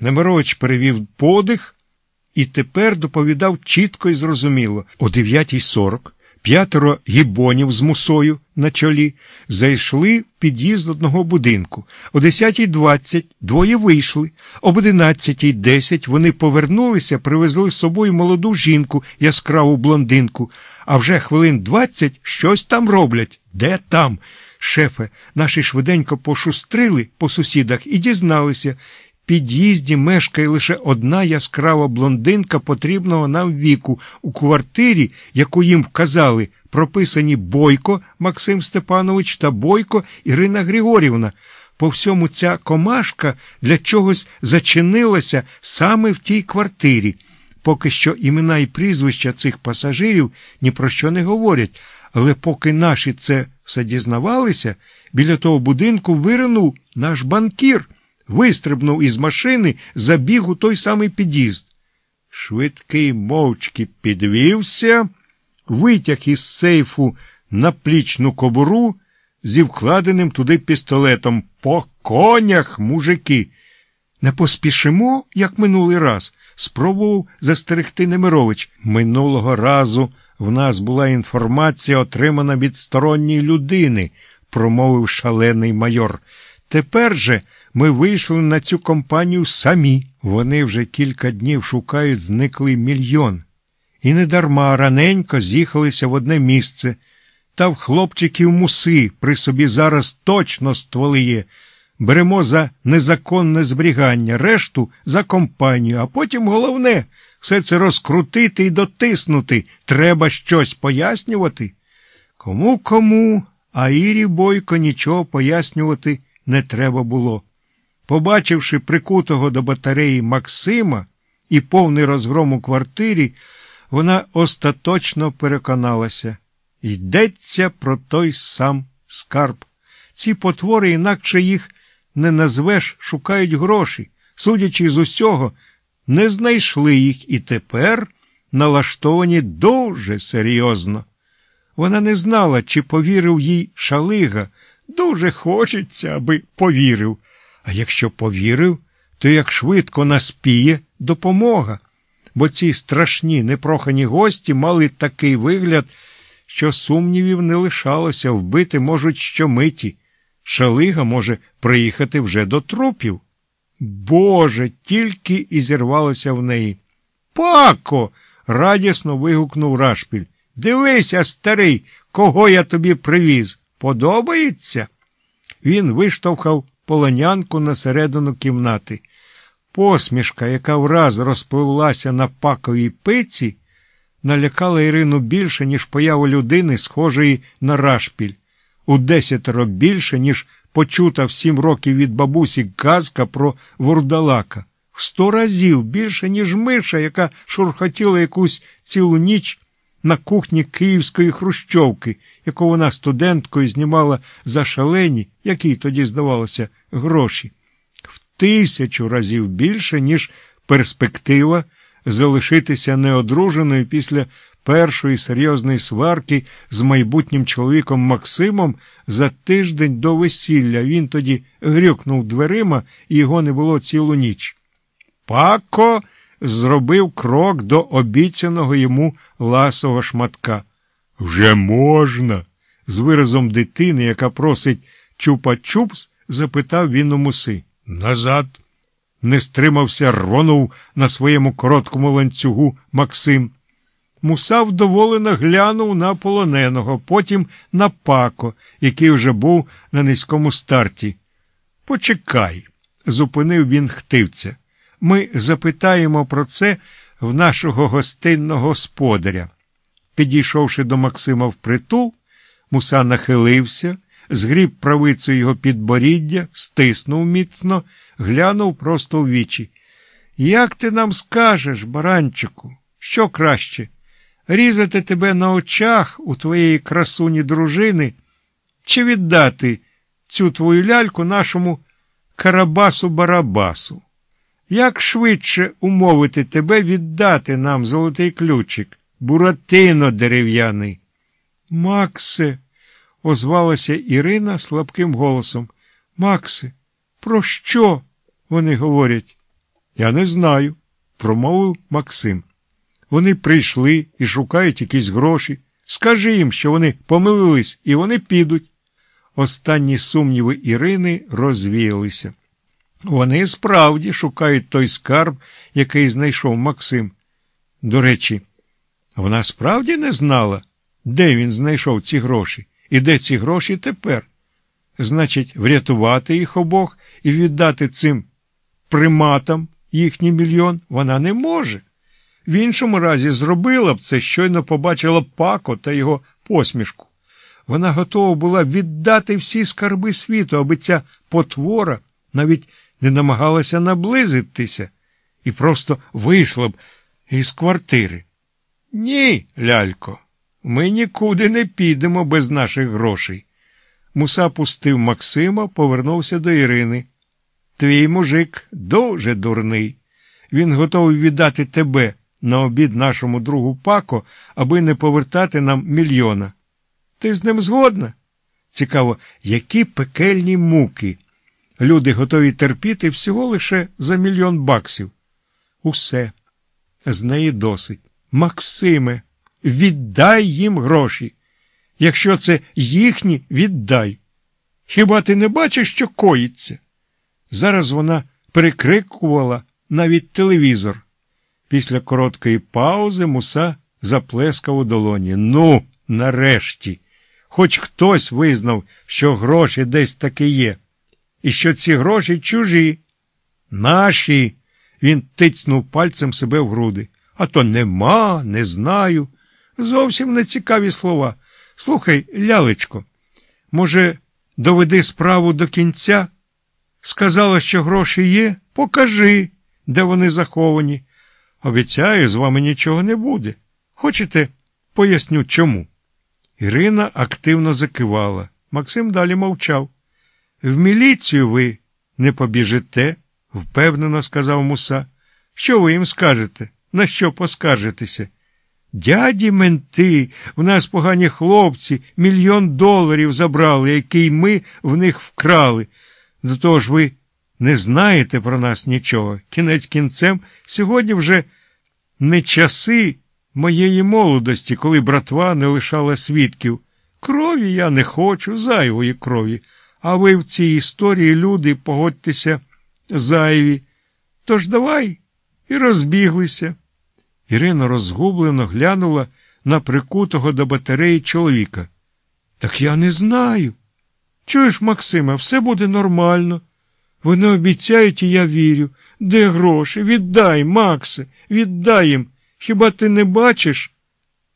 Немирович перевів подих і тепер доповідав чітко і зрозуміло. О 9.40 п'ятеро гібонів з мусою на чолі зайшли в під'їзд одного будинку. О 10.20 двоє вийшли. Об 11.10 вони повернулися, привезли з собою молоду жінку, яскраву блондинку. А вже хвилин 20 щось там роблять. Де там? Шефе, наші швиденько пошустрили по сусідах і дізналися. Під'їзді мешкає лише одна яскрава блондинка потрібного нам віку. У квартирі, яку їм вказали, прописані Бойко Максим Степанович та Бойко Ірина Григорівна. По всьому ця комашка для чогось зачинилася саме в тій квартирі. Поки що імена і прізвища цих пасажирів ні про що не говорять, але поки наші це все дізнавалися, біля того будинку виринув наш банкір, вистрибнув із машини, забіг у той самий під'їзд. Швидкий мовчки підвівся, витяг із сейфу наплічну кобуру зі вкладеним туди пістолетом. По конях, мужики. Не поспішимо, як минулий раз, спробував застерегти Немирович. Минулого разу в нас була інформація, отримана від сторонньої людини, промовив шалений майор. Тепер же ми вийшли на цю компанію самі. Вони вже кілька днів шукають зниклий мільйон. І недарма раненько з'їхалися в одне місце. Та в хлопчиків муси при собі зараз точно стволи є. Беремо за незаконне зберігання, решту за компанію, а потім головне все це розкрутити і дотиснути. Треба щось пояснювати. Кому кому, а Ірі Бойко нічого пояснювати не треба було. Побачивши прикутого до батареї Максима і повний розгром у квартирі, вона остаточно переконалася. Йдеться про той сам скарб. Ці потвори, інакше їх не назвеш, шукають гроші. Судячи з усього, не знайшли їх і тепер налаштовані дуже серйозно. Вона не знала, чи повірив їй шалига. Дуже хочеться, аби повірив. А якщо повірив, то як швидко наспіє допомога. Бо ці страшні непрохані гості мали такий вигляд, що сумнівів не лишалося, вбити можуть щомиті. Шалига може приїхати вже до трупів. Боже, тільки і зірвалося в неї. Пако. радісно вигукнув Рашпіль. Дивися, старий, кого я тобі привіз. Подобається? Він виштовхав полонянку на середину кімнати. Посмішка, яка враз розпливлася на паковій пиці, налякала Ірину більше, ніж поява людини, схожої на рашпіль, у десятеро більше, ніж почута в сім років від бабусі казка про вурдалака, в сто разів більше, ніж миша, яка шурхотіла якусь цілу ніч на кухні Київської Хрущовки, яку вона студенткою знімала за шалені, які тоді здавалося, гроші, в тисячу разів більше, ніж перспектива залишитися неодруженою після першої серйозної сварки з майбутнім чоловіком Максимом за тиждень до весілля. Він тоді грюкнув дверима, і його не було цілу ніч. Пако зробив крок до обіцяного йому ласого шматка. Вже можна? з виразом дитини, яка просить чупа-чупс, запитав він у муси. Назад. Не стримався, рвонув на своєму короткому ланцюгу Максим. Муса вдоволено глянув на полоненого, потім на пако, який вже був на низькому старті. Почекай, зупинив він хтивця. Ми запитаємо про це в нашого гостинного господаря. Підійшовши до Максима впритул, муса нахилився, згріб правицею його підборіддя, стиснув міцно, глянув просто в вічі. Як ти нам скажеш, баранчику, що краще? Різати тебе на очах у твоєї красуні дружини, чи віддати цю твою ляльку нашому Карабасу-Барабасу? Як швидше умовити тебе віддати нам золотий ключик, буратино дерев'яний? Максе, озвалася Ірина слабким голосом. Максе, про що вони говорять? Я не знаю, промовив Максим. Вони прийшли і шукають якісь гроші. Скажи їм, що вони помилились, і вони підуть. Останні сумніви Ірини розвіялися. Вони справді шукають той скарб, який знайшов Максим. До речі, вона справді не знала, де він знайшов ці гроші і де ці гроші тепер. Значить, врятувати їх обох і віддати цим приматам їхній мільйон вона не може. В іншому разі зробила б це, щойно побачила пако та його посмішку. Вона готова була віддати всі скарби світу, аби ця потвора навіть не намагалася наблизитися і просто вийшла б із квартири. Ні, лялько, ми нікуди не підемо без наших грошей. Муса пустив Максима, повернувся до Ірини. Твій мужик дуже дурний. Він готовий віддати тебе на обід нашому другу пако, аби не повертати нам мільйона. Ти з ним згодна? Цікаво, які пекельні муки. Люди готові терпіти всього лише за мільйон баксів. Усе. З неї досить. Максиме, віддай їм гроші. Якщо це їхні, віддай. Хіба ти не бачиш, що коїться? Зараз вона перекрикувала навіть телевізор. Після короткої паузи муса заплескав у долоні. Ну, нарешті, хоч хтось визнав, що гроші десь таки є, і що ці гроші чужі. Наші. Він тицнув пальцем себе в груди. А то нема, не знаю. Зовсім не цікаві слова. Слухай, лялечко, може, доведи справу до кінця? Сказала, що гроші є, покажи, де вони заховані. Обіцяю, з вами нічого не буде. Хочете, поясню чому. Ірина активно закивала. Максим далі мовчав. В міліцію ви не побіжите, впевнено сказав муса. Що ви їм скажете? На що поскаржитеся? Дяді менти, в нас погані хлопці, мільйон доларів забрали, який ми в них вкрали. До того ж ви не знаєте про нас нічого. Кінець кінцем сьогодні вже не часи моєї молодості, коли братва не лишала свідків. Крові я не хочу, зайвої крові. А ви в цій історії, люди, погодьтеся, зайві. Тож давай і розбіглися. Ірина розгублено глянула на прикутого до батареї чоловіка. Так я не знаю. Чуєш, Максиме, все буде нормально. Вони обіцяють, і я вірю. Де гроші? Віддай, Максе, віддай їм. Хіба ти не бачиш?